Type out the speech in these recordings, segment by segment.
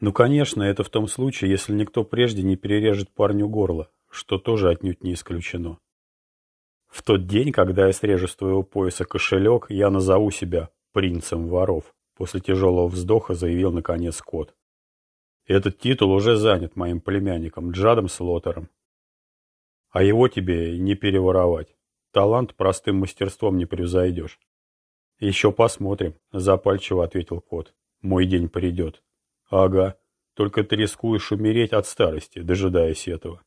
Ну, конечно, это в том случае, если никто прежде не перережет парню горло, что тоже отнюдь не исключено. В тот день, когда я срежу с твоего пояса кошелек, я назову себя принцем воров. После тяжелого вздоха заявил наконец кот. Этот титул уже занят моим племянником Джадом Слотером. А его тебе не переворовать. Талант простым мастерством не превзойдешь. Еще посмотрим, запальчиво ответил кот. Мой день придет. Ага, только ты рискуешь умереть от старости, дожидаясь этого.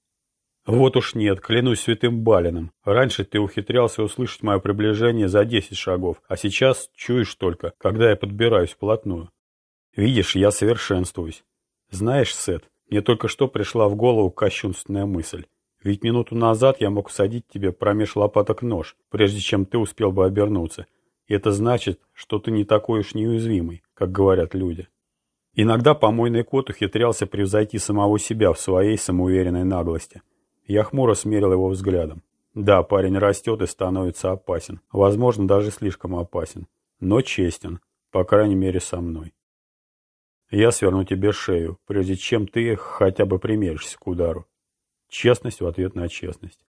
Вот уж нет, клянусь святым Балином. Раньше ты ухитрялся услышать мое приближение за десять шагов, а сейчас чуешь только, когда я подбираюсь вплотную. Видишь, я совершенствуюсь. Знаешь, Сет, мне только что пришла в голову кощунственная мысль. Ведь минуту назад я мог всадить тебе промеж лопаток нож, прежде чем ты успел бы обернуться. И это значит, что ты не такой уж неуязвимый, как говорят люди. Иногда помойный кот ухитрялся превзойти самого себя в своей самоуверенной наглости. Я хмуро смерил его взглядом. Да, парень растет и становится опасен. Возможно, даже слишком опасен. Но честен. По крайней мере, со мной. Я сверну тебе шею, прежде чем ты хотя бы примеришься к удару. Честность в ответ на честность.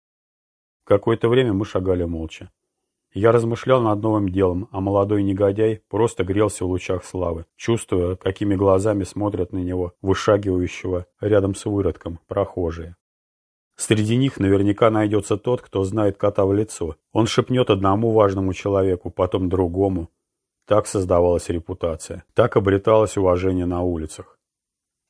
Какое-то время мы шагали молча. Я размышлял над новым делом, а молодой негодяй просто грелся в лучах славы, чувствуя, какими глазами смотрят на него, вышагивающего рядом с выродком, прохожие. Среди них наверняка найдется тот, кто знает кота в лицо. Он шепнет одному важному человеку, потом другому. Так создавалась репутация. Так обреталось уважение на улицах.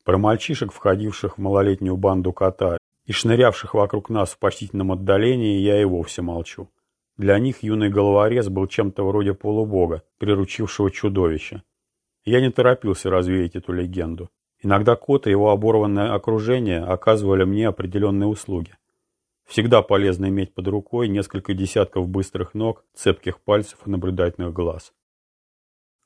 Про мальчишек, входивших в малолетнюю банду кота и шнырявших вокруг нас в почтительном отдалении, я и вовсе молчу. Для них юный головорез был чем-то вроде полубога, приручившего чудовища. Я не торопился развеять эту легенду. Иногда кот и его оборванное окружение оказывали мне определенные услуги. Всегда полезно иметь под рукой несколько десятков быстрых ног, цепких пальцев и наблюдательных глаз.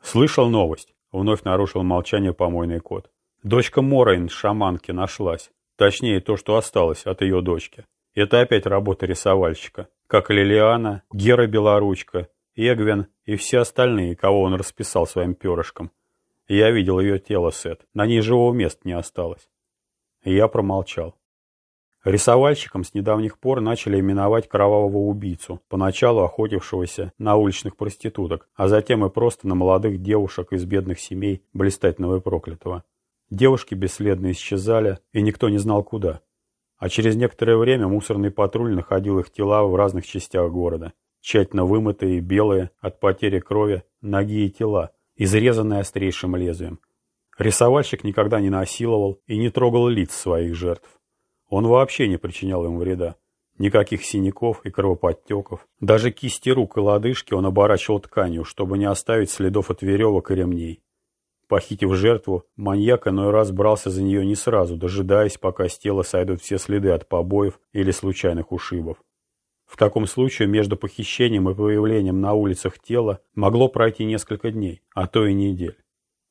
«Слышал новость?» — вновь нарушил молчание помойный кот. «Дочка Морейн, шаманки, нашлась. Точнее, то, что осталось от ее дочки. Это опять работа рисовальщика. Как Лилиана, Гера Белоручка, Эгвен и все остальные, кого он расписал своим перышком. Я видел ее тело, Сет. На ней живого места не осталось. Я промолчал. Рисовальщиком с недавних пор начали именовать кровавого убийцу, поначалу охотившегося на уличных проституток, а затем и просто на молодых девушек из бедных семей блистательного и проклятого. Девушки бесследно исчезали, и никто не знал куда. А через некоторое время мусорный патруль находил их тела в разных частях города. Тщательно вымытые, белые, от потери крови, ноги и тела, изрезанный острейшим лезвием. Рисовальщик никогда не насиловал и не трогал лиц своих жертв. Он вообще не причинял им вреда. Никаких синяков и кровоподтеков. Даже кисти рук и лодыжки он оборачивал тканью, чтобы не оставить следов от веревок и ремней. Похитив жертву, маньяк иной раз брался за нее не сразу, дожидаясь, пока с тела сойдут все следы от побоев или случайных ушибов. В таком случае между похищением и появлением на улицах тела могло пройти несколько дней, а то и недель.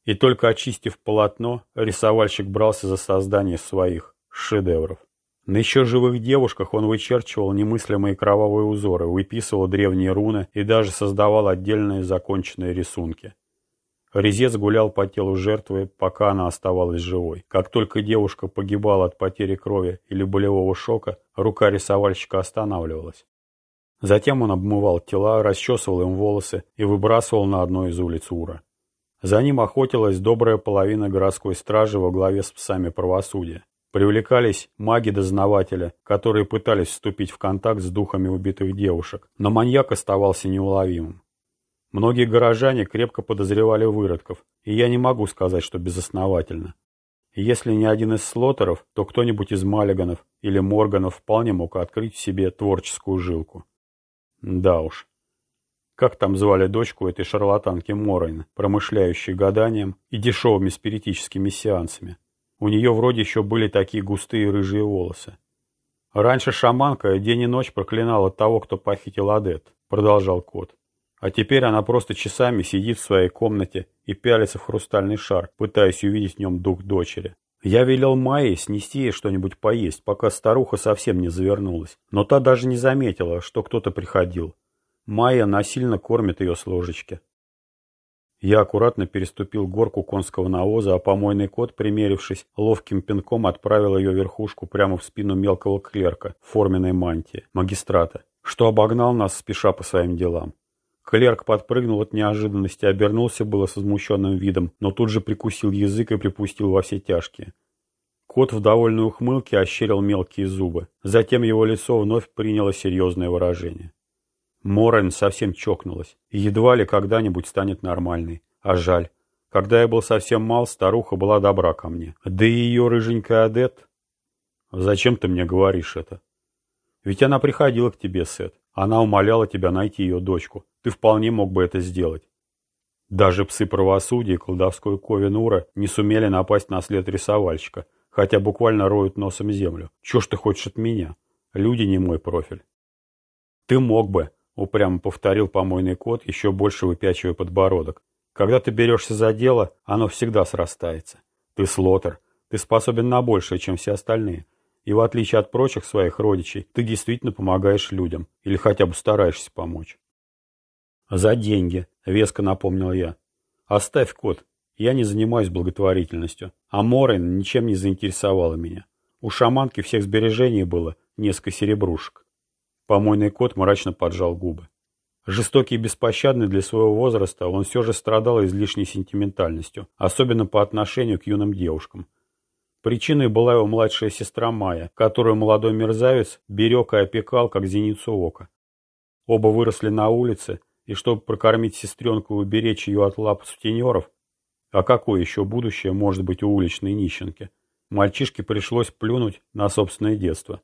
И только очистив полотно, рисовальщик брался за создание своих шедевров. На еще живых девушках он вычерчивал немыслимые кровавые узоры, выписывал древние руны и даже создавал отдельные законченные рисунки. Резец гулял по телу жертвы, пока она оставалась живой. Как только девушка погибала от потери крови или болевого шока, рука рисовальщика останавливалась. Затем он обмывал тела, расчесывал им волосы и выбрасывал на одной из улиц Ура. За ним охотилась добрая половина городской стражи во главе с псами правосудия. Привлекались маги-дознавателя, которые пытались вступить в контакт с духами убитых девушек, но маньяк оставался неуловимым. Многие горожане крепко подозревали выродков, и я не могу сказать, что безосновательно. Если не один из слотеров, то кто-нибудь из Маллиганов или Морганов вполне мог открыть в себе творческую жилку. Да уж. Как там звали дочку этой шарлатанки Морейн, промышляющей гаданием и дешевыми спиритическими сеансами? У нее вроде еще были такие густые рыжие волосы. Раньше шаманка день и ночь проклинала того, кто похитил Адет, продолжал кот. А теперь она просто часами сидит в своей комнате и пялится в хрустальный шар, пытаясь увидеть в нем дух дочери. Я велел Майе снести ей что-нибудь поесть, пока старуха совсем не завернулась. Но та даже не заметила, что кто-то приходил. Майя насильно кормит ее с ложечки. Я аккуратно переступил горку конского навоза, а помойный кот, примерившись, ловким пинком отправил ее верхушку прямо в спину мелкого клерка в форменной мантии, магистрата, что обогнал нас, спеша по своим делам. Клерк подпрыгнул от неожиданности, обернулся было с возмущенным видом, но тут же прикусил язык и припустил во все тяжкие. Кот в довольной ухмылке ощерил мелкие зубы. Затем его лицо вновь приняло серьезное выражение. Морен совсем чокнулась. Едва ли когда-нибудь станет нормальной. А жаль. Когда я был совсем мал, старуха была добра ко мне. Да и ее рыженькая адет... Зачем ты мне говоришь это? Ведь она приходила к тебе, Сет. Она умоляла тебя найти ее дочку. Ты вполне мог бы это сделать. Даже псы правосудия и колдовской Ковен Ура не сумели напасть на след рисовальщика, хотя буквально роют носом землю. Чего ж ты хочешь от меня? Люди не мой профиль. Ты мог бы, упрямо повторил помойный кот, еще больше выпячивая подбородок. Когда ты берешься за дело, оно всегда срастается. Ты слотер, ты способен на большее, чем все остальные. И в отличие от прочих своих родичей, ты действительно помогаешь людям, или хотя бы стараешься помочь. За деньги, веско напомнил я. Оставь кот, я не занимаюсь благотворительностью, а Морин ничем не заинтересовала меня. У шаманки всех сбережений было несколько серебрушек. Помойный кот мрачно поджал губы. Жестокий и беспощадный для своего возраста, он все же страдал излишней сентиментальностью, особенно по отношению к юным девушкам. Причиной была его младшая сестра Майя, которую молодой мерзавец берег и опекал, как зеницу ока. Оба выросли на улице, и чтобы прокормить сестренку и уберечь ее от лап сутенеров, а какое еще будущее может быть у уличной нищенки, мальчишке пришлось плюнуть на собственное детство.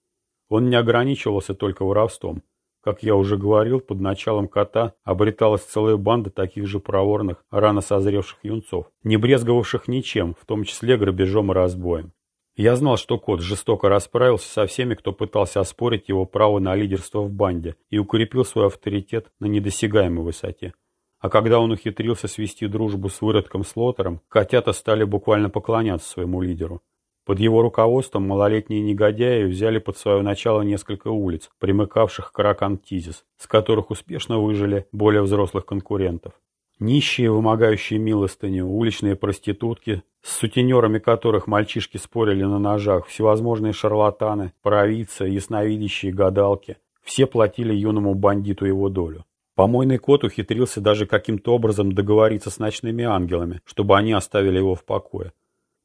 Он не ограничивался только воровством. Как я уже говорил, под началом кота обреталась целая банда таких же проворных, рано созревших юнцов, не брезговавших ничем, в том числе грабежом и разбоем. Я знал, что кот жестоко расправился со всеми, кто пытался оспорить его право на лидерство в банде и укрепил свой авторитет на недосягаемой высоте. А когда он ухитрился свести дружбу с выродком Слотером, котята стали буквально поклоняться своему лидеру. Под его руководством малолетние негодяи взяли под свое начало несколько улиц, примыкавших к Ракантизис, с которых успешно выжили более взрослых конкурентов. Нищие, вымогающие милостыню, уличные проститутки, с сутенерами которых мальчишки спорили на ножах, всевозможные шарлатаны, провидцы, ясновидящие гадалки, все платили юному бандиту его долю. Помойный кот ухитрился даже каким-то образом договориться с ночными ангелами, чтобы они оставили его в покое.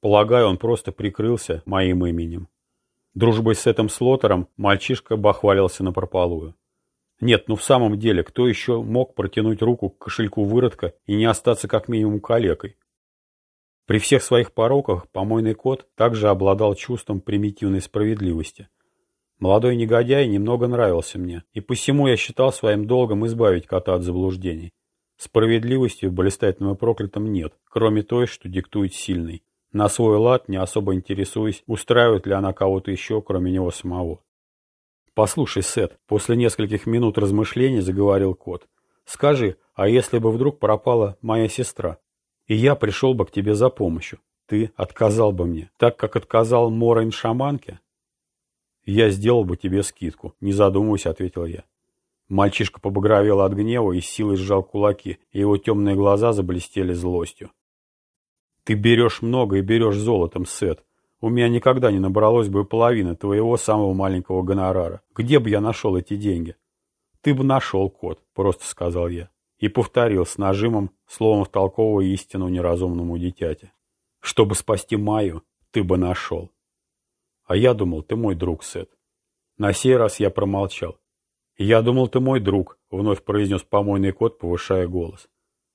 Полагаю, он просто прикрылся моим именем. Дружбой с этим слотером мальчишка бахвалился напропалую. Нет, ну в самом деле, кто еще мог протянуть руку к кошельку выродка и не остаться как минимум калекой? При всех своих пороках помойный кот также обладал чувством примитивной справедливости. Молодой негодяй немного нравился мне, и посему я считал своим долгом избавить кота от заблуждений. Справедливости в блистательном и проклятом нет, кроме той, что диктует сильный на свой лад, не особо интересуясь, устраивает ли она кого-то еще, кроме него самого. «Послушай, Сет», — после нескольких минут размышлений заговорил кот, — «скажи, а если бы вдруг пропала моя сестра, и я пришел бы к тебе за помощью, ты отказал бы мне, так как отказал Морейн шаманке?» «Я сделал бы тебе скидку», — не задумываясь, ответил я. Мальчишка побагровел от гнева и силой сжал кулаки, и его темные глаза заблестели злостью. Ты берешь много и берешь золотом, Сет. У меня никогда не набралось бы половины твоего самого маленького гонорара. Где бы я нашел эти деньги? Ты бы нашел, кот, просто сказал я. И повторил с нажимом, словом втолковывая истину неразумному дитяте. Чтобы спасти Майю, ты бы нашел. А я думал, ты мой друг, Сет. На сей раз я промолчал. «Я думал, ты мой друг», — вновь произнес помойный кот, повышая голос.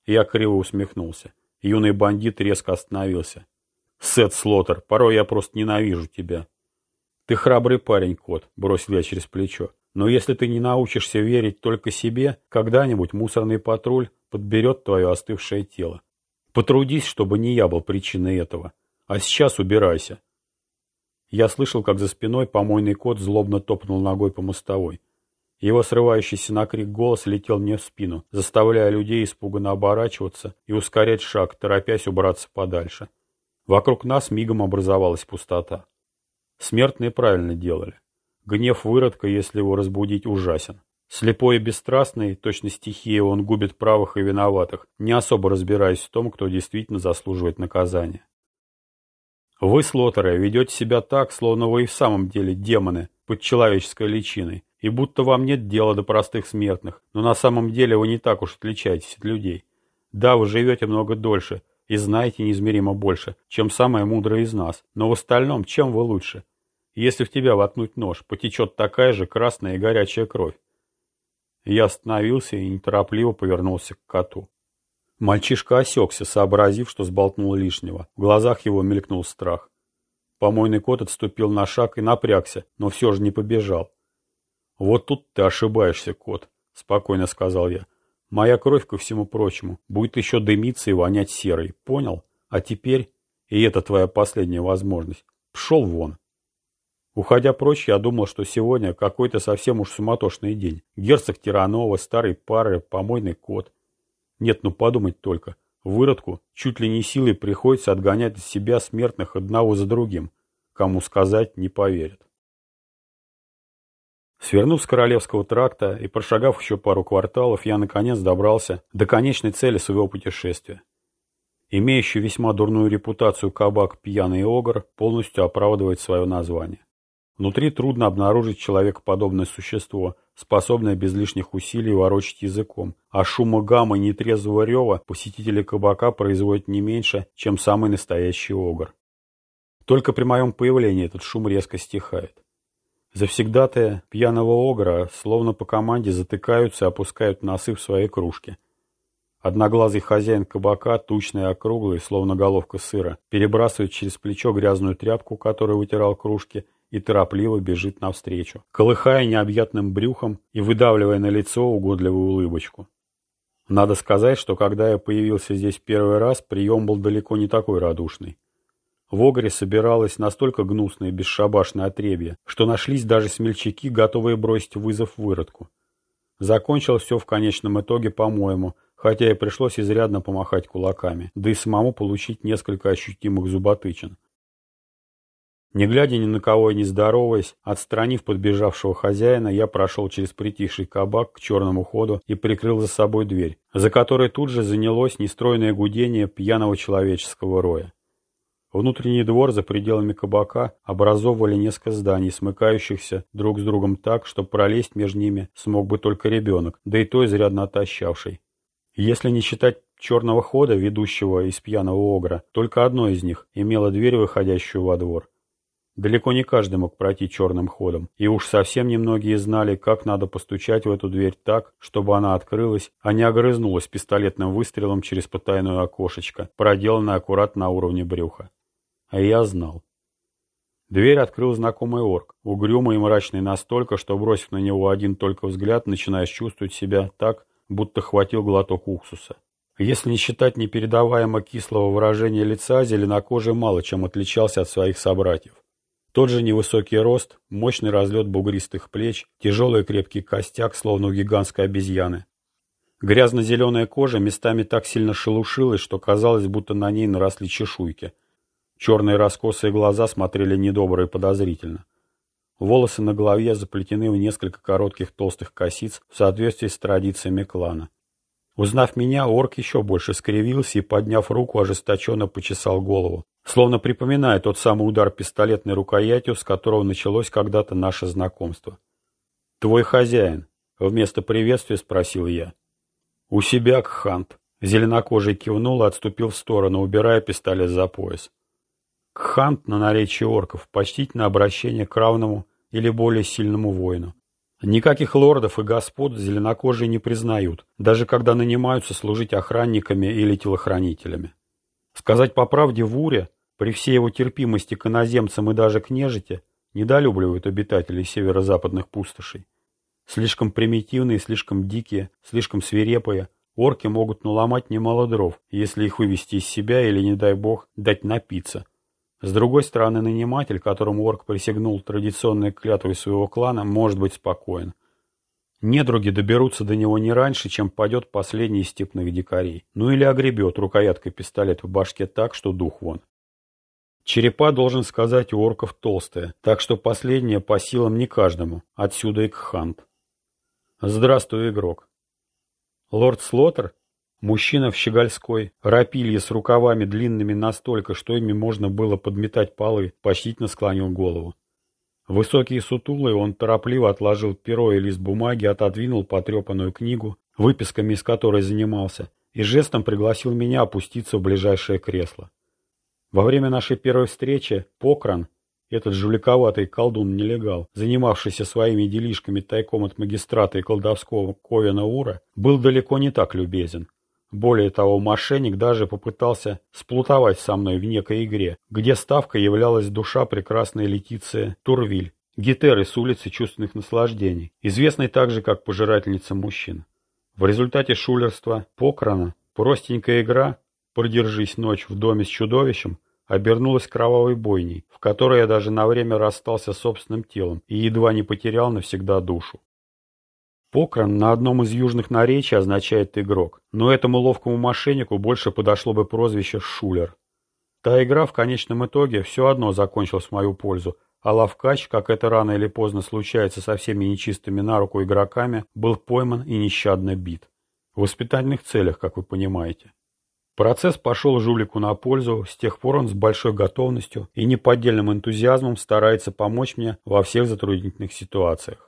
Я криво усмехнулся. Юный бандит резко остановился. «Сет Слотер, порой я просто ненавижу тебя». «Ты храбрый парень, кот», — бросил я через плечо. «Но если ты не научишься верить только себе, когда-нибудь мусорный патруль подберет твое остывшее тело. Потрудись, чтобы не я был причиной этого. А сейчас убирайся». Я слышал, как за спиной помойный кот злобно топнул ногой по мостовой. Его срывающийся на крик голос летел мне в спину, заставляя людей испуганно оборачиваться и ускорять шаг, торопясь убраться подальше. Вокруг нас мигом образовалась пустота. Смертные правильно делали. Гнев выродка, если его разбудить, ужасен. Слепой и бесстрастный, точно стихия, он губит правых и виноватых, не особо разбираясь в том, кто действительно заслуживает наказания. Вы, слотеры, ведете себя так, словно вы и в самом деле демоны под человеческой личиной, и будто вам нет дела до простых смертных, но на самом деле вы не так уж отличаетесь от людей. Да, вы живете много дольше и знаете неизмеримо больше, чем самые мудрые из нас, но в остальном чем вы лучше? Если в тебя воткнуть нож, потечет такая же красная и горячая кровь. Я остановился и неторопливо повернулся к коту. Мальчишка осекся, сообразив, что сболтнул лишнего. В глазах его мелькнул страх. Помойный кот отступил на шаг и напрягся, но все же не побежал. «Вот тут ты ошибаешься, кот», — спокойно сказал я. «Моя кровь, ко всему прочему, будет еще дымиться и вонять серой, понял? А теперь, и это твоя последняя возможность, пшел вон». Уходя прочь, я думал, что сегодня какой-то совсем уж суматошный день. Герцог Тиранова, старый пары, помойный кот. Нет, ну подумать только. Выродку чуть ли не силой приходится отгонять из себя смертных одного за другим. Кому сказать, не поверят. Свернув с Королевского тракта и прошагав еще пару кварталов, я наконец добрался до конечной цели своего путешествия. Имеющий весьма дурную репутацию кабак «Пьяный огр» полностью оправдывает свое название. Внутри трудно обнаружить человекоподобное существо, способное без лишних усилий ворочать языком, а шума гамма и нетрезвого рева посетители кабака производят не меньше, чем самый настоящий огр. Только при моем появлении этот шум резко стихает. Завсегдатые пьяного огра словно по команде затыкаются и опускают носы в свои кружки. Одноглазый хозяин кабака, тучный и округлый, словно головка сыра, перебрасывает через плечо грязную тряпку, которой вытирал кружки, и торопливо бежит навстречу, колыхая необъятным брюхом и выдавливая на лицо угодливую улыбочку. Надо сказать, что когда я появился здесь первый раз, прием был далеко не такой радушный. В Огре собиралось настолько гнусное и бесшабашное отребье, что нашлись даже смельчаки, готовые бросить вызов выродку. Закончилось все в конечном итоге, по-моему, хотя и пришлось изрядно помахать кулаками, да и самому получить несколько ощутимых зуботычин. Не глядя ни на кого и не здороваясь, отстранив подбежавшего хозяина, я прошел через притихший кабак к черному ходу и прикрыл за собой дверь, за которой тут же занялось нестройное гудение пьяного человеческого роя. Внутренний двор за пределами кабака образовывали несколько зданий, смыкающихся друг с другом так, что пролезть между ними смог бы только ребенок, да и то изрядно отощавший. Если не считать черного хода, ведущего из пьяного огра, только одно из них имело дверь, выходящую во двор. Далеко не каждый мог пройти черным ходом, и уж совсем немногие знали, как надо постучать в эту дверь так, чтобы она открылась, а не огрызнулась пистолетным выстрелом через потайное окошечко, проделанное аккуратно на уровне брюха. А я знал. Дверь открыл знакомый орк, угрюмый и мрачный настолько, что, бросив на него один только взгляд, начинаешь чувствовать себя так, будто хватил глоток уксуса. Если не считать непередаваемо кислого выражения лица, зеленокожий мало чем отличался от своих собратьев. Тот же невысокий рост, мощный разлет бугристых плеч, тяжелый крепкий костяк, словно у гигантской обезьяны. Грязно-зеленая кожа местами так сильно шелушилась, что казалось, будто на ней наросли чешуйки – Черные раскосые глаза смотрели недобро и подозрительно. Волосы на голове заплетены в несколько коротких толстых косиц в соответствии с традициями клана. Узнав меня, орк еще больше скривился и, подняв руку, ожесточенно почесал голову, словно припоминая тот самый удар пистолетной рукоятью, с которого началось когда-то наше знакомство. «Твой хозяин?» — вместо приветствия спросил я. «У себя, Кхант». Зеленокожий кивнул и отступил в сторону, убирая пистолет за пояс. Кхант на наречии орков – почтительное обращение к равному или более сильному воину. Никаких лордов и господ зеленокожие не признают, даже когда нанимаются служить охранниками или телохранителями. Сказать по правде, в Уре, при всей его терпимости к иноземцам и даже к нежити, недолюбливают обитателей северо-западных пустошей. Слишком примитивные, слишком дикие, слишком свирепые, орки могут наломать немало дров, если их вывести из себя или, не дай бог, дать напиться – с другой стороны, наниматель, которому орк присягнул традиционной клятвой своего клана, может быть спокоен. Недруги доберутся до него не раньше, чем падет последний из степных дикарей. Ну или огребет рукояткой пистолет в башке так, что дух вон. Черепа, должен сказать, у орков толстые, так что последнее по силам не каждому, отсюда и кхант. Здравствуй, игрок. Лорд Слоттер, мужчина в щегольской, рапилье с рукавами длинными настолько, что ими можно было подметать полы, почтительно склонил голову. Высокий и сутулый, он торопливо отложил перо и лист бумаги, отодвинул потрепанную книгу, выписками из которой занимался, и жестом пригласил меня опуститься в ближайшее кресло. Во время нашей первой встречи Покран, этот жуликоватый колдун-нелегал, занимавшийся своими делишками тайком от магистрата и колдовского Ковина Ура, был далеко не так любезен. Более того, мошенник даже попытался сплутовать со мной в некой игре, где ставка являлась душа прекрасной Летиции Турвиль, гетеры с улицы чувственных наслаждений, известной также как пожирательница мужчин. В результате шулерства Покрана простенькая игра «Продержись ночь в доме с чудовищем» обернулась кровавой бойней, в которой я даже на время расстался с собственным телом и едва не потерял навсегда душу. Покран на одном из южных наречий означает «игрок», но этому ловкому мошеннику больше подошло бы прозвище «шулер». Та игра в конечном итоге все одно закончилась в мою пользу, а Лавкач, как это рано или поздно случается со всеми нечистыми на руку игроками, был пойман и нещадно бит. В воспитательных целях, как вы понимаете. Процесс пошел жулику на пользу, с тех пор он с большой готовностью и неподдельным энтузиазмом старается помочь мне во всех затруднительных ситуациях.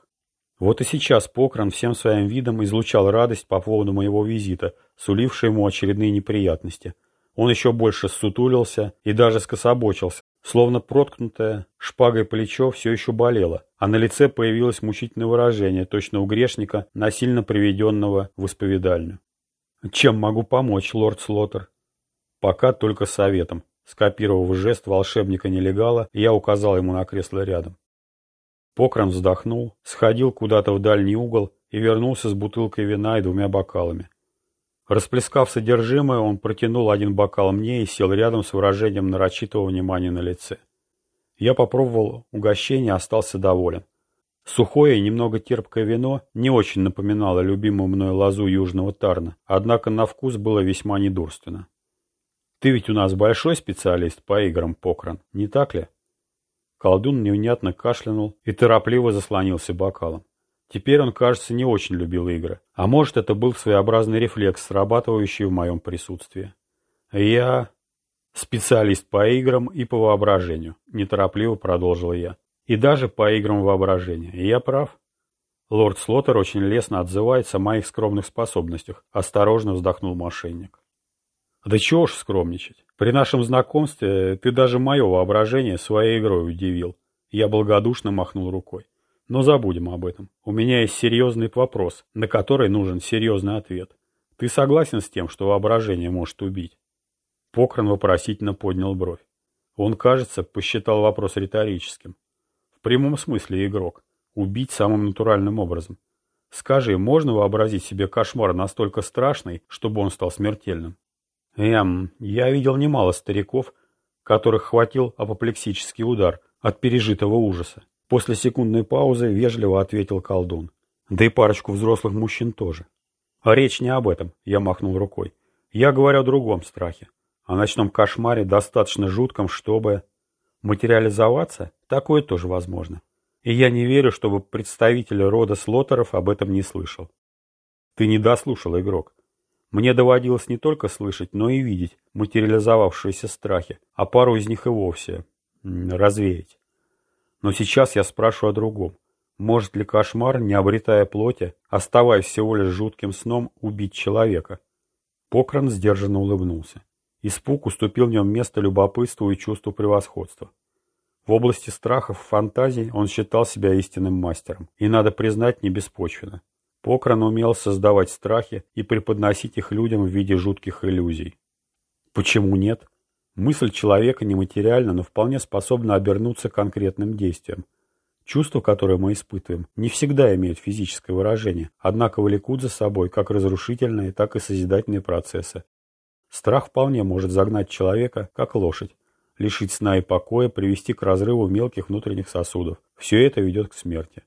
Вот и сейчас Покран всем своим видом излучал радость по поводу моего визита, суливший ему очередные неприятности. Он еще больше ссутулился и даже скособочился, словно проткнутое шпагой плечо все еще болело, а на лице появилось мучительное выражение, точно у грешника, насильно приведенного в исповедальню. Чем могу помочь, лорд Слоттер? Пока только советом. Скопировав жест волшебника-нелегала, я указал ему на кресло рядом. Покран вздохнул, сходил куда-то в дальний угол и вернулся с бутылкой вина и двумя бокалами. Расплескав содержимое, он протянул один бокал мне и сел рядом с выражением нарочитого внимания на лице. Я попробовал угощение, остался доволен. Сухое и немного терпкое вино не очень напоминало любимую мной лозу Южного Тарна, однако на вкус было весьма недурственно. «Ты ведь у нас большой специалист по играм, Покран, не так ли?» Колдун невнятно кашлянул и торопливо заслонился бокалом. Теперь он, кажется, не очень любил игры. А может, это был своеобразный рефлекс, срабатывающий в моем присутствии. «Я специалист по играм и по воображению», — неторопливо продолжил я. И даже по играм воображения. И я прав. Лорд Слоттер очень лестно отзывается о моих скромных способностях. Осторожно вздохнул мошенник. Да чего ж скромничать. При нашем знакомстве ты даже мое воображение своей игрой удивил. Я благодушно махнул рукой. Но забудем об этом. У меня есть серьезный вопрос, на который нужен серьезный ответ. Ты согласен с тем, что воображение может убить? Покрон вопросительно поднял бровь. Он, кажется, посчитал вопрос риторическим. В прямом смысле игрок. Убить самым натуральным образом. Скажи, можно вообразить себе кошмар настолько страшный, чтобы он стал смертельным? Эм, я видел немало стариков, которых хватил апоплексический удар от пережитого ужаса. После секундной паузы вежливо ответил колдун. Да и парочку взрослых мужчин тоже. А речь не об этом, я махнул рукой. Я говорю о другом страхе. О ночном кошмаре, достаточно жутком, чтобы... Материализоваться? Такое тоже возможно. И я не верю, чтобы представитель рода слотеров об этом не слышал. Ты не дослушал, игрок. Мне доводилось не только слышать, но и видеть материализовавшиеся страхи, а пару из них и вовсе развеять. Но сейчас я спрашиваю о другом. Может ли кошмар, не обретая плоти, оставаясь всего лишь жутким сном, убить человека? Покран сдержанно улыбнулся. Испуг уступил в нем место любопытству и чувству превосходства. В области страхов и фантазий он считал себя истинным мастером. И, надо признать, не беспочвенно. Покран умел создавать страхи и преподносить их людям в виде жутких иллюзий. Почему нет? Мысль человека нематериальна, но вполне способна обернуться конкретным действием. Чувства, которые мы испытываем, не всегда имеют физическое выражение, однако влекут за собой как разрушительные, так и созидательные процессы, Страх вполне может загнать человека, как лошадь, лишить сна и покоя, привести к разрыву мелких внутренних сосудов. Все это ведет к смерти.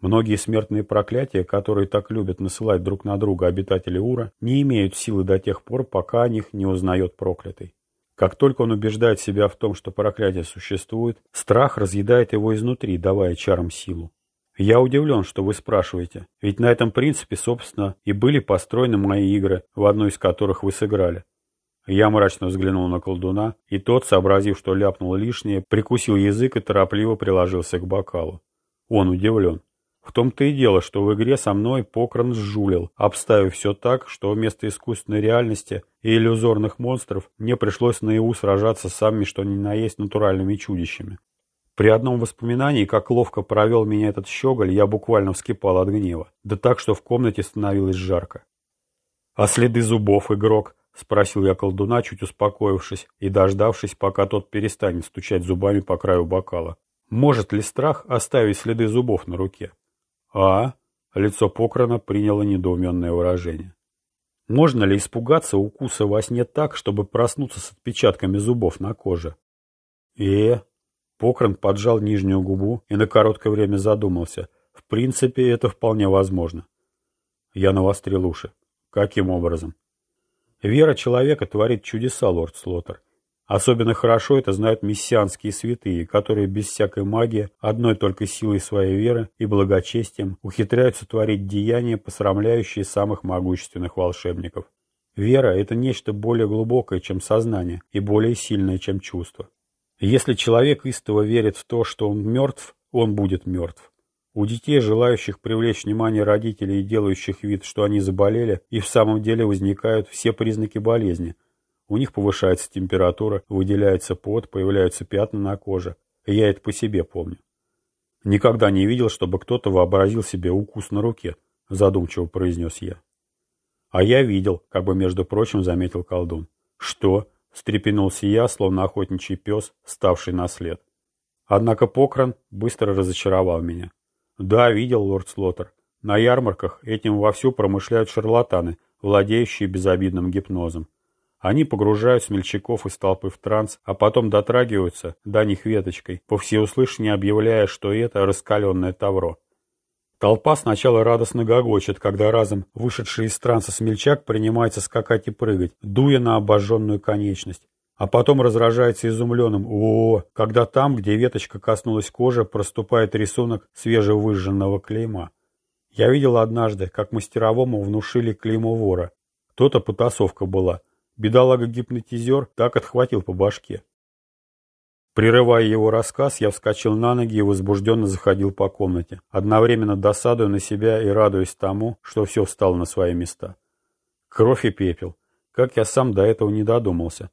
Многие смертные проклятия, которые так любят насылать друг на друга обитатели Ура, не имеют силы до тех пор, пока о них не узнает проклятый. Как только он убеждает себя в том, что проклятие существует, страх разъедает его изнутри, давая чарам силу. Я удивлен, что вы спрашиваете, ведь на этом принципе, собственно, и были построены мои игры, в одну из которых вы сыграли. Я мрачно взглянул на колдуна, и тот, сообразив, что ляпнул лишнее, прикусил язык и торопливо приложился к бокалу. Он удивлен. В том-то и дело, что в игре со мной Покран сжулил, обставив все так, что вместо искусственной реальности и иллюзорных монстров мне пришлось наяву сражаться с самыми что ни на есть натуральными чудищами. При одном воспоминании, как ловко провел меня этот щеголь, я буквально вскипал от гнева. Да так, что в комнате становилось жарко. «А следы зубов, игрок?» — спросил я колдуна, чуть успокоившись и дождавшись, пока тот перестанет стучать зубами по краю бокала. «Может ли страх оставить следы зубов на руке?» «А?» — лицо Покрана приняло недоуменное выражение. «Можно ли испугаться укуса во сне так, чтобы проснуться с отпечатками зубов на коже?» «Э?» Покран поджал нижнюю губу и на короткое время задумался. «В принципе, это вполне возможно». Я навострил уши. «Каким образом?» Вера человека творит чудеса, лорд Слоттер. Особенно хорошо это знают мессианские святые, которые без всякой магии, одной только силой своей веры и благочестием ухитряются творить деяния, посрамляющие самых могущественных волшебников. Вера – это нечто более глубокое, чем сознание, и более сильное, чем чувство. Если человек истово верит в то, что он мертв, он будет мертв. У детей, желающих привлечь внимание родителей и делающих вид, что они заболели, и в самом деле возникают все признаки болезни. У них повышается температура, выделяется пот, появляются пятна на коже. Я это по себе помню. Никогда не видел, чтобы кто-то вообразил себе укус на руке, задумчиво произнес я. А я видел, как бы между прочим заметил колдун. Что? Встрепенулся я, словно охотничий пес, ставший на след. Однако Покран быстро разочаровал меня. Да, видел, лорд Слоттер. На ярмарках этим вовсю промышляют шарлатаны, владеющие безобидным гипнозом. Они погружают смельчаков из толпы в транс, а потом дотрагиваются до них веточкой, по всеуслышанию объявляя, что это раскаленное тавро. Толпа сначала радостно гогочет, когда разом вышедший из транса смельчак принимается скакать и прыгать, дуя на обожженную конечность а потом разражается изумленным «О!», когда там, где веточка коснулась кожи, проступает рисунок свежевыжженного клейма. Я видел однажды, как мастеровому внушили клеймо вора. То-то потасовка была. Бедолага-гипнотизер так отхватил по башке. Прерывая его рассказ, я вскочил на ноги и возбужденно заходил по комнате, одновременно досадуя на себя и радуясь тому, что все встало на свои места. Кровь и пепел. Как я сам до этого не додумался.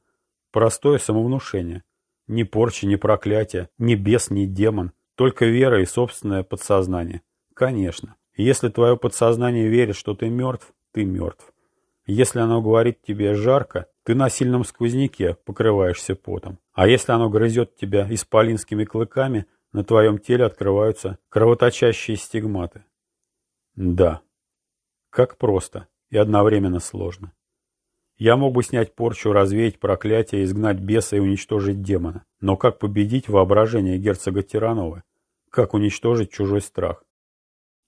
Простое самовнушение. Ни порчи, ни проклятия, ни бес, ни демон. Только вера и собственное подсознание. Конечно. Если твое подсознание верит, что ты мертв, ты мертв. Если оно говорит тебе жарко, ты на сильном сквозняке покрываешься потом. А если оно грызет тебя исполинскими клыками, на твоем теле открываются кровоточащие стигматы. Да. Как просто и одновременно сложно. Я мог бы снять порчу, развеять проклятие, изгнать беса и уничтожить демона. Но как победить воображение герцога Тиранова? Как уничтожить чужой страх?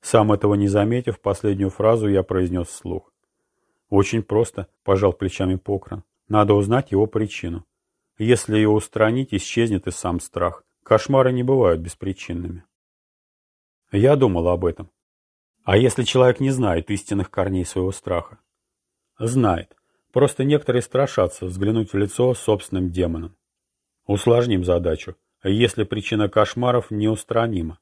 Сам этого не заметив, последнюю фразу я произнес вслух. Очень просто, пожал плечами Покрон. Надо узнать его причину. Если ее устранить, исчезнет и сам страх. Кошмары не бывают беспричинными. Я думал об этом. А если человек не знает истинных корней своего страха? Знает. Просто некоторые страшатся взглянуть в лицо собственным демонам. Усложним задачу. Если причина кошмаров неустранима.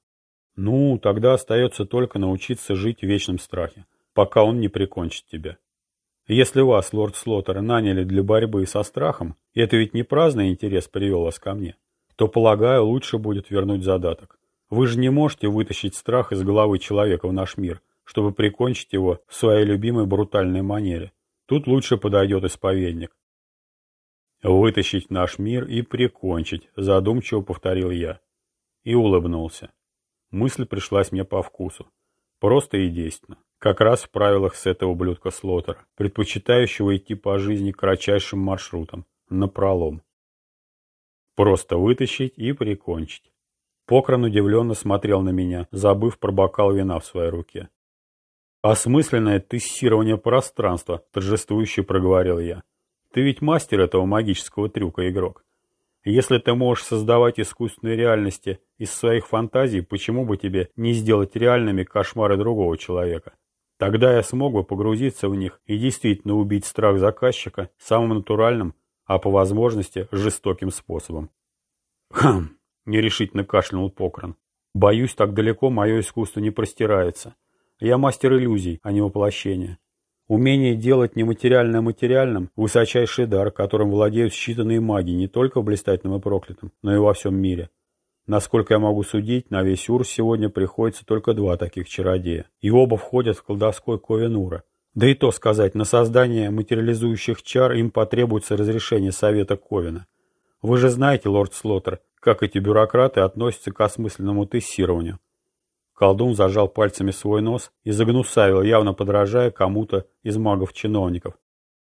Ну, тогда остается только научиться жить в вечном страхе, пока он не прикончит тебя. Если вас, лорд Слоттер, наняли для борьбы со страхом, и это ведь не праздный интерес привел вас ко мне, то, полагаю, лучше будет вернуть задаток. Вы же не можете вытащить страх из головы человека в наш мир, чтобы прикончить его в своей любимой брутальной манере. Тут лучше подойдет исповедник. «Вытащить наш мир и прикончить», — задумчиво повторил я. И улыбнулся. Мысль пришлась мне по вкусу. Просто и действенно. Как раз в правилах с этого ублюдка Слотера, предпочитающего идти по жизни кратчайшим маршрутом, напролом. Просто вытащить и прикончить. Покран удивленно смотрел на меня, забыв про бокал вина в своей руке. «Осмысленное тессирование пространства», — торжествующе проговорил я. «Ты ведь мастер этого магического трюка, игрок. Если ты можешь создавать искусственные реальности из своих фантазий, почему бы тебе не сделать реальными кошмары другого человека? Тогда я смог бы погрузиться в них и действительно убить страх заказчика самым натуральным, а по возможности жестоким способом. «Хм!» — нерешительно кашлянул Покрон. «Боюсь, так далеко мое искусство не простирается. Я мастер иллюзий, а не воплощения. Умение делать нематериальное материальным – высочайший дар, которым владеют считанные маги не только в блистательном и проклятом, но и во всем мире. Насколько я могу судить, на весь Ур сегодня приходится только два таких чародея, и оба входят в колдовской ковен Ура. Да и то сказать, на создание материализующих чар им потребуется разрешение Совета Ковена. Вы же знаете, лорд Слоттер, как эти бюрократы относятся к осмысленному тессированию. Колдун зажал пальцами свой нос и загнусавил, явно подражая кому-то из магов-чиновников.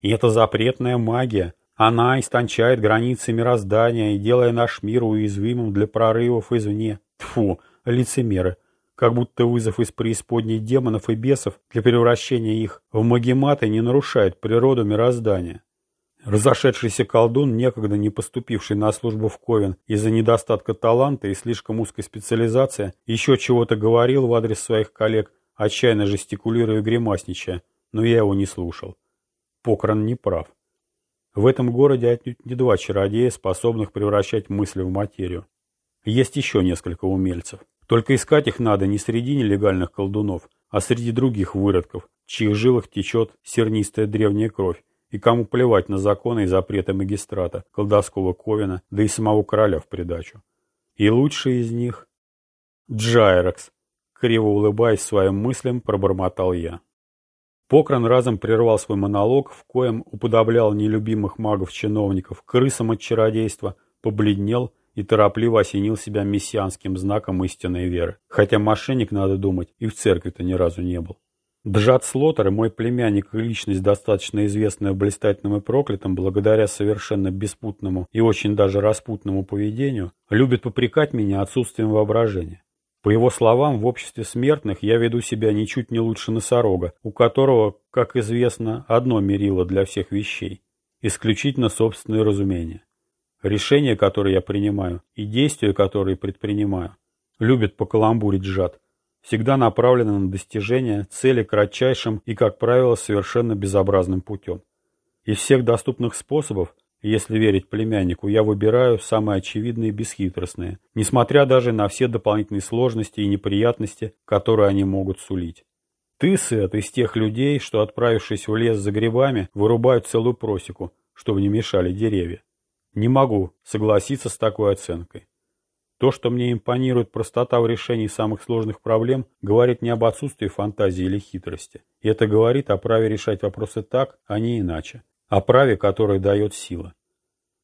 И это запретная магия. Она истончает границы мироздания и делая наш мир уязвимым для прорывов извне. Тфу, лицемеры. Как будто вызов из преисподней демонов и бесов для превращения их в магематы не нарушает природу мироздания. Разошедшийся колдун, некогда не поступивший на службу в Ковен из-за недостатка таланта и слишком узкой специализации, еще чего-то говорил в адрес своих коллег, отчаянно жестикулируя гримасничая, но я его не слушал. Покрон не прав. В этом городе отнюдь не два чародея, способных превращать мысли в материю. Есть еще несколько умельцев. Только искать их надо не среди нелегальных колдунов, а среди других выродков, чьих жилах течет сернистая древняя кровь, и кому плевать на законы и запреты магистрата, колдовского ковена, да и самого короля в придачу. И лучший из них — Джайрекс, криво улыбаясь своим мыслям, пробормотал я. Покрон разом прервал свой монолог, в коем уподоблял нелюбимых магов-чиновников крысам от чародейства, побледнел и торопливо осенил себя мессианским знаком истинной веры. Хотя мошенник, надо думать, и в церкви-то ни разу не был. Джад Слоттер, мой племянник личность, достаточно известная в блистательном и проклятом, благодаря совершенно беспутному и очень даже распутному поведению, любит попрекать меня отсутствием воображения. По его словам, в обществе смертных я веду себя ничуть не лучше носорога, у которого, как известно, одно мерило для всех вещей – исключительно собственное разумение. Решения, которые я принимаю, и действия, которые предпринимаю, любит покаламбурить Джад – всегда направлены на достижение цели кратчайшим и, как правило, совершенно безобразным путем. Из всех доступных способов, если верить племяннику, я выбираю самые очевидные и бесхитростные, несмотря даже на все дополнительные сложности и неприятности, которые они могут сулить. Ты, Сет, из тех людей, что, отправившись в лес за грибами, вырубают целую просеку, чтобы не мешали деревья. Не могу согласиться с такой оценкой. То, что мне импонирует простота в решении самых сложных проблем, говорит не об отсутствии фантазии или хитрости. И это говорит о праве решать вопросы так, а не иначе. О праве, которое дает сила.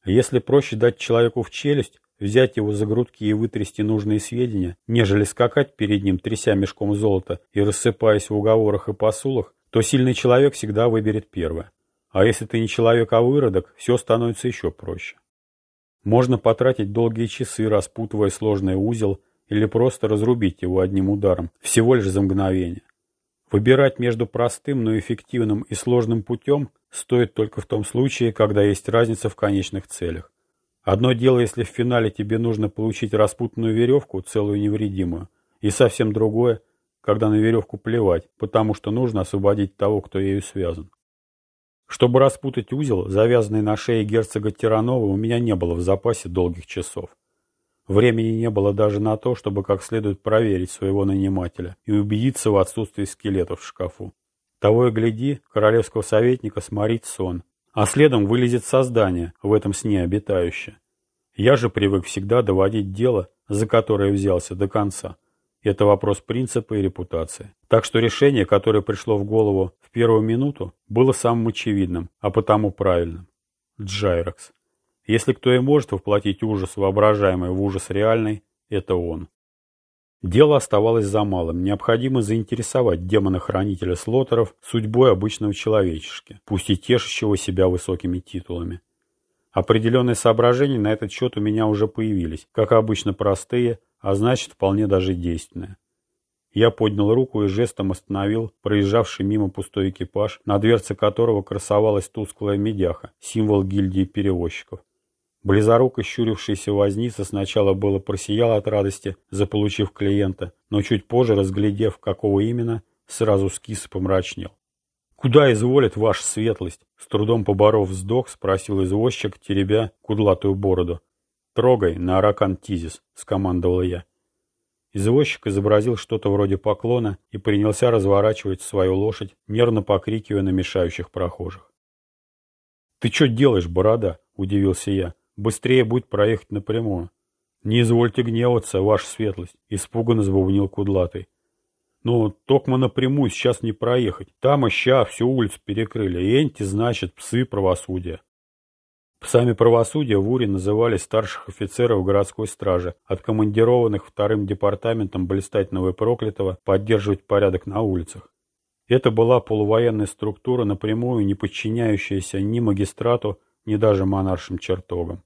Если проще дать человеку в челюсть, взять его за грудки и вытрясти нужные сведения, нежели скакать перед ним, тряся мешком золота и рассыпаясь в уговорах и посулах, то сильный человек всегда выберет первое. А если ты не человек, а выродок, все становится еще проще. Можно потратить долгие часы, распутывая сложный узел, или просто разрубить его одним ударом, всего лишь за мгновение. Выбирать между простым, но эффективным и сложным путем стоит только в том случае, когда есть разница в конечных целях. Одно дело, если в финале тебе нужно получить распутанную веревку, целую невредимую, и совсем другое, когда на веревку плевать, потому что нужно освободить того, кто ею связан. Чтобы распутать узел, завязанный на шее герцога Тиранова, у меня не было в запасе долгих часов. Времени не было даже на то, чтобы как следует проверить своего нанимателя и убедиться в отсутствии скелетов в шкафу. Того и гляди, королевского советника сморит сон, а следом вылезет создание, в этом сне обитающее. Я же привык всегда доводить дело, за которое взялся, до конца. Это вопрос принципа и репутации. Так что решение, которое пришло в голову в первую минуту, было самым очевидным, а потому правильным. Джайрокс. Если кто и может воплотить ужас воображаемый в ужас реальный, это он. Дело оставалось за малым. Необходимо заинтересовать демона-хранителя слотеров судьбой обычного человечешки, пусть и тешащего себя высокими титулами. Определенные соображения на этот счет у меня уже появились, как обычно простые, а значит вполне даже действенные. Я поднял руку и жестом остановил проезжавший мимо пустой экипаж, на дверце которого красовалась тусклая медяха, символ гильдии перевозчиков. Близоруко щурившийся возница сначала было просиял от радости, заполучив клиента, но чуть позже, разглядев, какого именно, сразу скис и помрачнел. «Куда изволит ваша светлость?» С трудом поборов вздох, спросил извозчик, теребя кудлатую бороду. «Трогай на Аракан Тизис», — скомандовал я. Извозчик изобразил что-то вроде поклона и принялся разворачивать свою лошадь, нервно покрикивая на мешающих прохожих. «Ты что делаешь, борода?» — удивился я. «Быстрее будь проехать напрямую». «Не извольте гневаться, ваша светлость», — испуганно сбубнил кудлатый. «Ну, токмо напрямую сейчас не проехать. Там и ща всю улицу перекрыли. Энти, значит, псы правосудия». Псами правосудия в Уре называли старших офицеров городской стражи, откомандированных вторым департаментом блистательного и проклятого поддерживать порядок на улицах. Это была полувоенная структура, напрямую не подчиняющаяся ни магистрату, ни даже монаршим чертогам.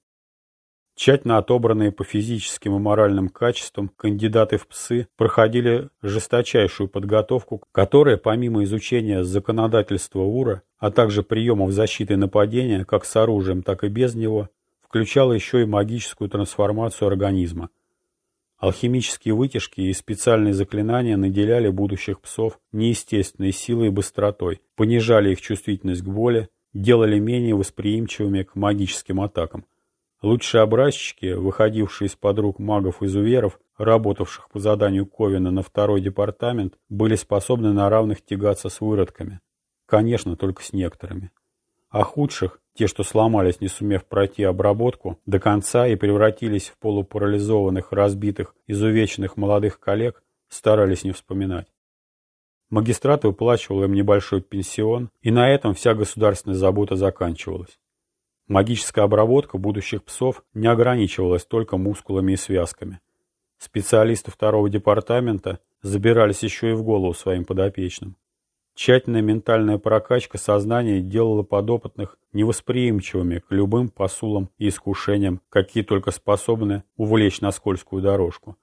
Тщательно отобранные по физическим и моральным качествам кандидаты в псы проходили жесточайшую подготовку, которая, помимо изучения законодательства УРА, а также приемов защиты и нападения, как с оружием, так и без него, включала еще и магическую трансформацию организма. Алхимические вытяжки и специальные заклинания наделяли будущих псов неестественной силой и быстротой, понижали их чувствительность к боли, делали менее восприимчивыми к магическим атакам. Лучшие образчики, выходившие из-под рук магов-изуверов, работавших по заданию Ковина на второй департамент, были способны на равных тягаться с выродками. Конечно, только с некоторыми. А худших, те, что сломались, не сумев пройти обработку до конца и превратились в полупарализованных, разбитых, изувеченных молодых коллег, старались не вспоминать. Магистрат выплачивал им небольшой пенсион, и на этом вся государственная забота заканчивалась. Магическая обработка будущих псов не ограничивалась только мускулами и связками. Специалисты второго департамента забирались еще и в голову своим подопечным. Тщательная ментальная прокачка сознания делала подопытных невосприимчивыми к любым посулам и искушениям, какие только способны увлечь на скользкую дорожку.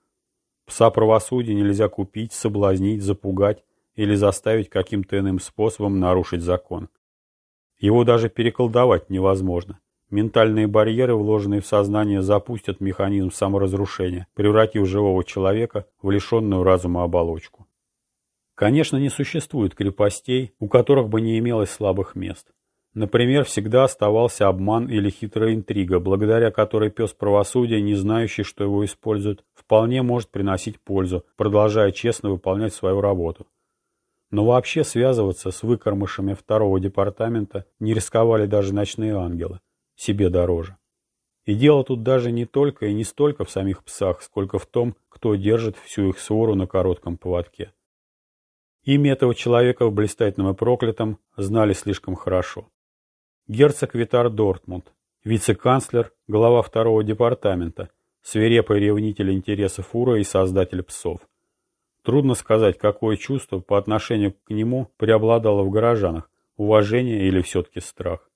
Пса правосудия нельзя купить, соблазнить, запугать или заставить каким-то иным способом нарушить закон. Его даже переколдовать невозможно. Ментальные барьеры, вложенные в сознание, запустят механизм саморазрушения, превратив живого человека в лишенную разума оболочку. Конечно, не существует крепостей, у которых бы не имелось слабых мест. Например, всегда оставался обман или хитрая интрига, благодаря которой пес правосудия, не знающий, что его используют, вполне может приносить пользу, продолжая честно выполнять свою работу. Но вообще связываться с выкормышами второго департамента не рисковали даже ночные ангелы. Себе дороже. И дело тут даже не только и не столько в самих псах, сколько в том, кто держит всю их свору на коротком поводке. Имя этого человека в блистательном и проклятом знали слишком хорошо. Герцог Витар Дортмунд, вице-канцлер, глава второго департамента, свирепый ревнитель интересов Ура и создатель псов. Трудно сказать, какое чувство по отношению к нему преобладало в горожанах, уважение или все-таки страх.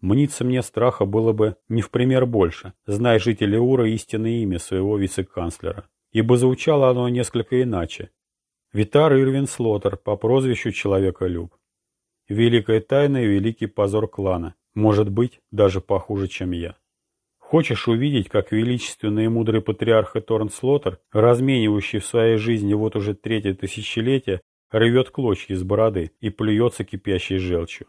Мнится мне страха было бы не в пример больше, зная жители Ура истинное имя своего вице-канцлера. Ибо звучало оно несколько иначе. Витар Ирвин Слотер по прозвищу Человека-люб. Великая тайна и великий позор клана. Может быть, даже похуже, чем я. Хочешь увидеть, как величественный и мудрый патриарх Эторн Слотер, разменивающий в своей жизни вот уже третье тысячелетие, рвет клочья из бороды и плюется кипящей желчью.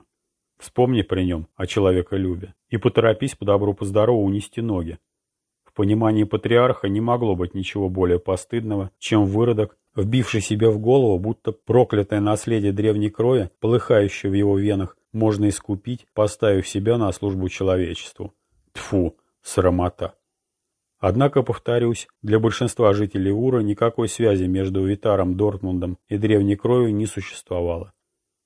Вспомни при нем о человеколюбе и поторопись по добру по унести ноги. В понимании патриарха не могло быть ничего более постыдного, чем выродок, вбивший себе в голову, будто проклятое наследие древней крови, полыхающее в его венах, можно искупить, поставив себя на службу человечеству. Тфу! Срамота. Однако, повторюсь, для большинства жителей Ура никакой связи между Витаром Дортмундом и древней кровью не существовало.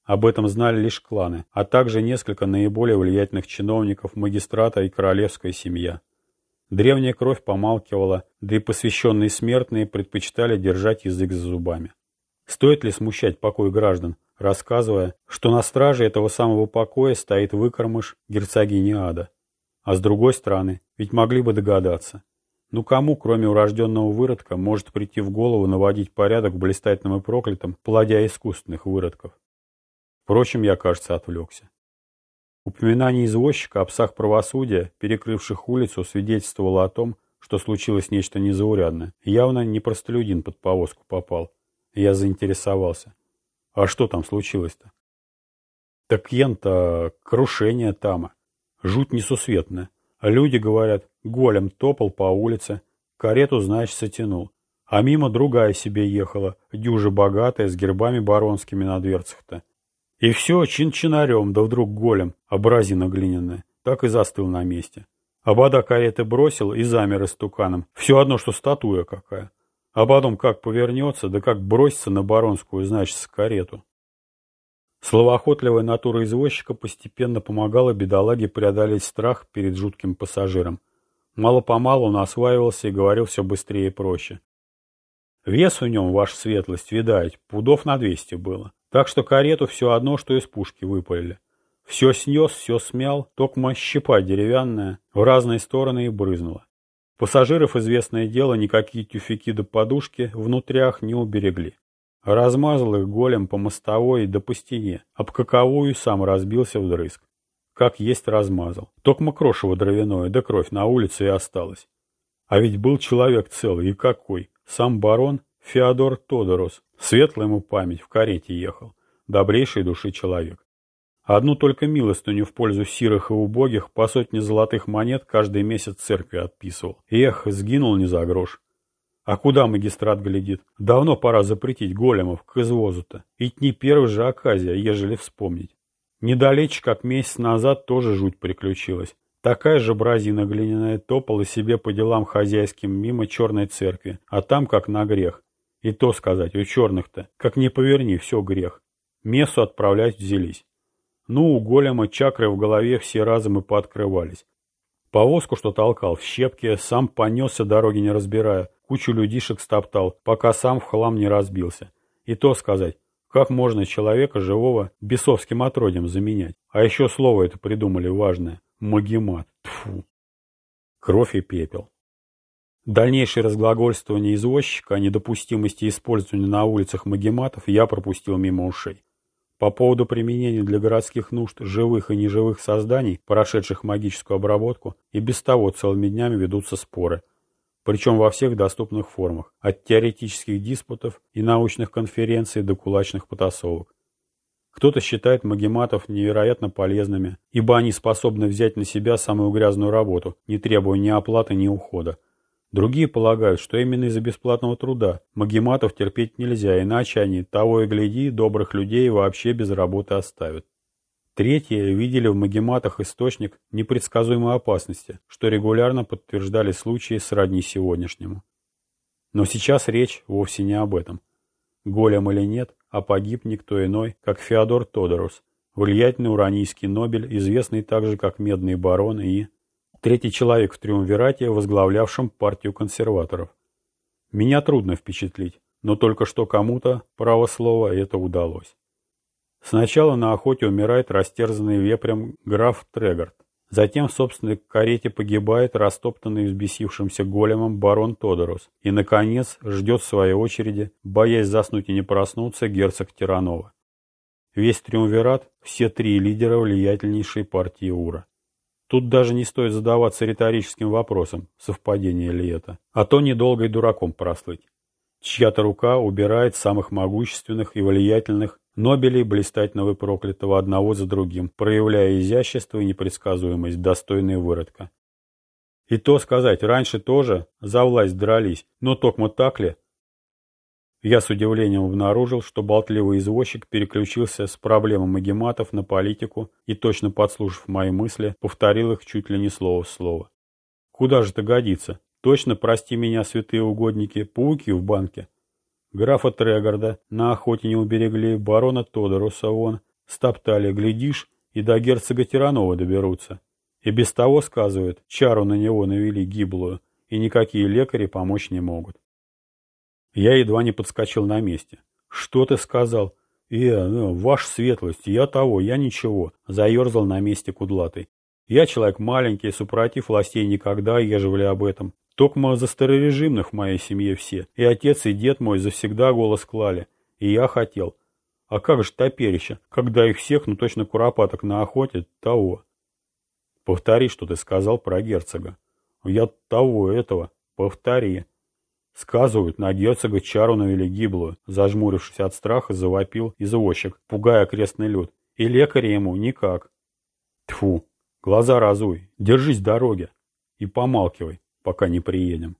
Об этом знали лишь кланы, а также несколько наиболее влиятельных чиновников магистрата и королевская семья. Древняя кровь помалкивала, да и посвященные смертные предпочитали держать язык за зубами. Стоит ли смущать покой граждан, рассказывая, что на страже этого самого покоя стоит выкормыш герцогини Ада? А с другой стороны, ведь могли бы догадаться. Ну кому, кроме урожденного выродка, может прийти в голову наводить порядок в блистательном и проклятом, плодя искусственных выродков? Впрочем, я, кажется, отвлекся. Упоминание извозчика о псах правосудия, перекрывших улицу, свидетельствовало о том, что случилось нечто незаурядное. Явно не простолюдин под повозку попал. Я заинтересовался. А что там случилось-то? Так ента крушение тама. Жуть несусветная. Люди говорят, голем топал по улице, карету, значит, сотянул. А мимо другая себе ехала, дюжа богатая, с гербами баронскими на дверцах-то. И все чин-чинарем, да вдруг голем, образина глиняная, так и застыл на месте. А бода кареты бросил и замер истуканом. Все одно, что статуя какая. А потом как повернется, да как бросится на баронскую, значит, с карету. Словоохотливая натура извозчика постепенно помогала бедолаге преодолеть страх перед жутким пассажиром. Мало-помалу он осваивался и говорил все быстрее и проще. Вес в нем, ваша светлость, видать, пудов на двести было. Так что карету все одно, что из пушки выпалили. Все снес, все смял, токма щепа деревянная, в разные стороны и брызнула. Пассажиров, известное дело, никакие тюфяки до подушки внутрях не уберегли. Размазал их голем по мостовой да по стене, об каковую сам разбился вдрызг. Как есть размазал. Токма крошево дровяное, да кровь на улице и осталась. А ведь был человек целый, и какой. Сам барон Феодор Тодорос, светлая ему память, в карете ехал, добрейшей души человек. Одну только милостыню в пользу сирых и убогих по сотне золотых монет каждый месяц церкви отписывал. Эх, сгинул не за грош. А куда магистрат глядит? Давно пора запретить големов к извозу-то. Ведь не первая же оказия, ежели вспомнить. Недалече, как месяц назад, тоже жуть приключилась. Такая же бразина глиняная топала себе по делам хозяйским мимо черной церкви, а там как на грех. И то сказать, у черных-то, как не поверни, все грех. Мессу отправлять взялись. Ну, у голема чакры в голове все разом и пооткрывались. Повозку, что толкал, в щепке, сам понесся, дороги не разбирая, кучу людишек стоптал, пока сам в хлам не разбился. И то сказать, как можно человека живого бесовским отродьем заменять? А еще слово это придумали важное. Магемат. Тфу. Кровь и пепел. Дальнейшее разглагольствование извозчика о недопустимости использования на улицах магематов я пропустил мимо ушей. По поводу применения для городских нужд живых и неживых созданий, прошедших магическую обработку, и без того целыми днями ведутся споры. Причем во всех доступных формах, от теоретических диспутов и научных конференций до кулачных потасовок. Кто-то считает магематов невероятно полезными, ибо они способны взять на себя самую грязную работу, не требуя ни оплаты, ни ухода. Другие полагают, что именно из-за бесплатного труда магематов терпеть нельзя, иначе они, того и гляди, добрых людей вообще без работы оставят. Третьи видели в магематах источник непредсказуемой опасности, что регулярно подтверждали случаи сродни сегодняшнему. Но сейчас речь вовсе не об этом. Голем или нет, а погиб никто иной, как Феодор Тодорус, влиятельный уранийский Нобель, известный также как Медный барон и третий человек в Триумвирате, возглавлявшем партию консерваторов. Меня трудно впечатлить, но только что кому-то, право слова, это удалось. Сначала на охоте умирает растерзанный вепрем граф Трегард. Затем в собственной карете погибает растоптанный взбесившимся големом барон Тодорус. И, наконец, ждет своей очереди, боясь заснуть и не проснуться, герцог Тиранова. Весь триумвират – все три лидера влиятельнейшей партии Ура. Тут даже не стоит задаваться риторическим вопросом, совпадение ли это. А то недолго и дураком прослыть. Чья-то рука убирает самых могущественных и влиятельных Нобелей блистательного проклятого одного за другим, проявляя изящество и непредсказуемость, достойные выродка. И то сказать, раньше тоже за власть дрались, но токмо так ли? Я с удивлением обнаружил, что болтливый извозчик переключился с проблемы магематов на политику и, точно подслушав мои мысли, повторил их чуть ли не слово в слово. Куда же это годится? Точно, прости меня, святые угодники, пауки в банке. Графа Трегарда на охоте не уберегли, барона Тодоруса вон, стоптали, глядишь, и до герцога Тиранова доберутся. И без того, сказывают, чару на него навели гиблую, и никакие лекари помочь не могут. Я едва не подскочил на месте. «Что ты сказал?» «Э, ну, ваша светлость, я того, я ничего», — заерзал на месте кудлатый. «Я человек маленький, супротив властей никогда, ежели об этом. Токмо за старорежимных в моей семье все. И отец, и дед мой завсегда голос клали. И я хотел. А как же топерища, когда их всех, ну точно куропаток на охоте, того? Повтори, что ты сказал про герцога. Я того, этого. Повтори. Сказывают, на герцога чару навели гиблую. Зажмурившись от страха, завопил извозчик, пугая окрестный люд. И лекаря ему никак. Тфу, глаза разуй, держись дороги и помалкивай, пока не приедем.